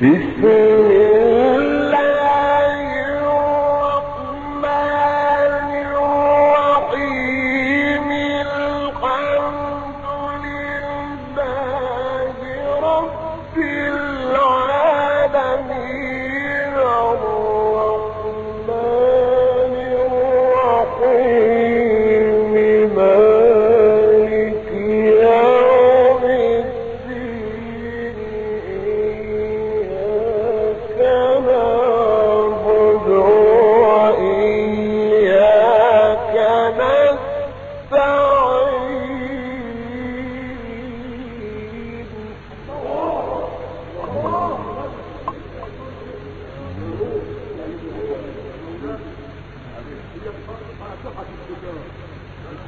Isso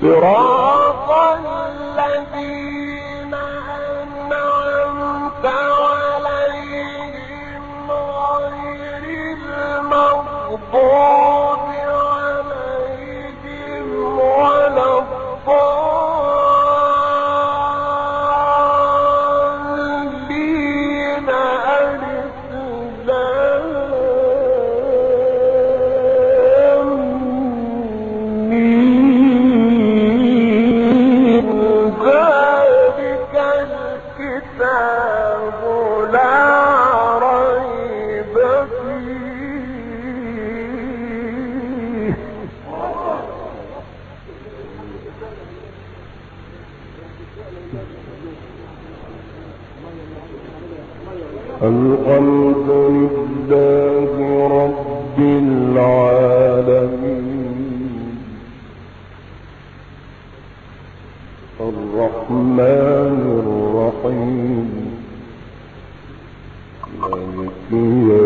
صراط الذين الحمد لله رب العالمين. الرحمن الرحيم. مالك يوم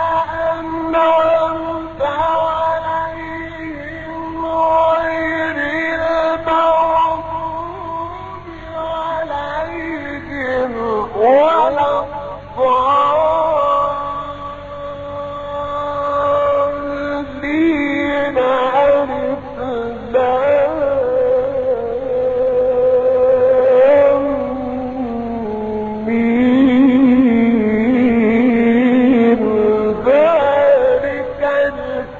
Allah.